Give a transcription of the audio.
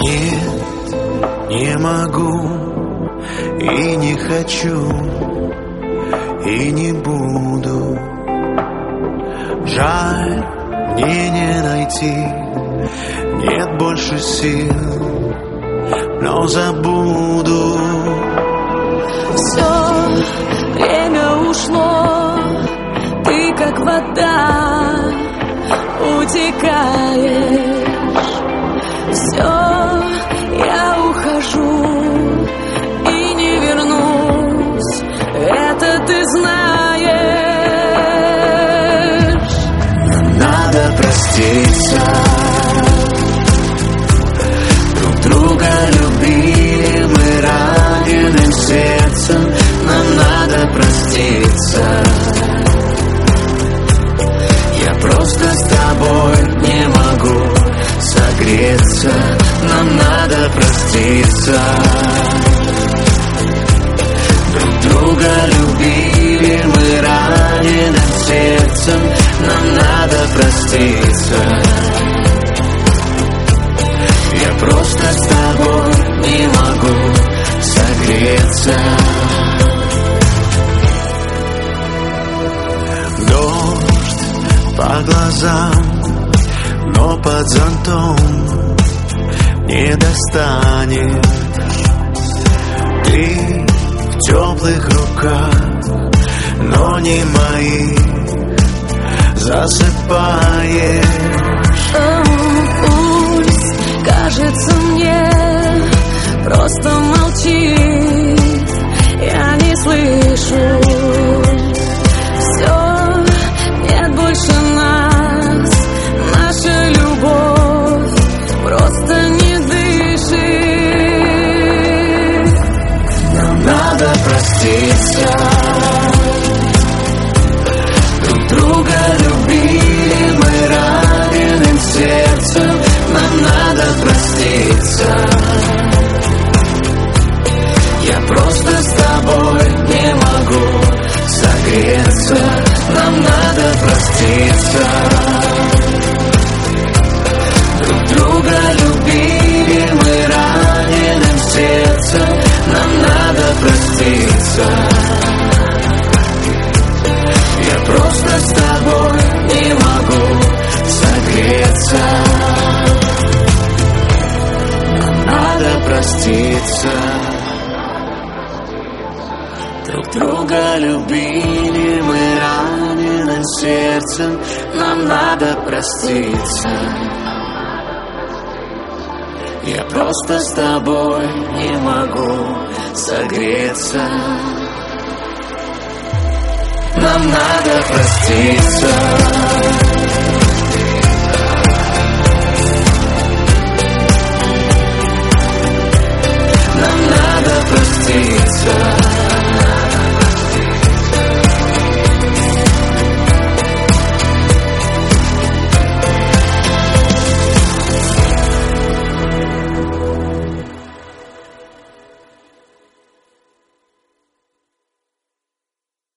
Нет, не могу и не хочу и не буду. Жаль, мне не найти, нет больше сил, но забуду. Все время ушло, ты как вода утекаешь. Проститься. Друг друга любили мы раненым сердцем. Нам надо проститься. Я просто с тобой не могу согреться. Нам надо проститься. Проститься. Я просто с тобой не могу согреться. Дождь по глазам, но под зонтом не достанешь. Ты в теплых руках, но не моих, засыпаешь. Пусть кажется мне просто молчит, проститься. Друг друга любили мы раненым сердцем. Нам надо проститься. Я просто с тобой не могу согреться. Нам надо проститься. Друг друга любили мы раненым сердцем. Нам надо проститься. Я просто с тобой не могу согреться. Нам надо проститься.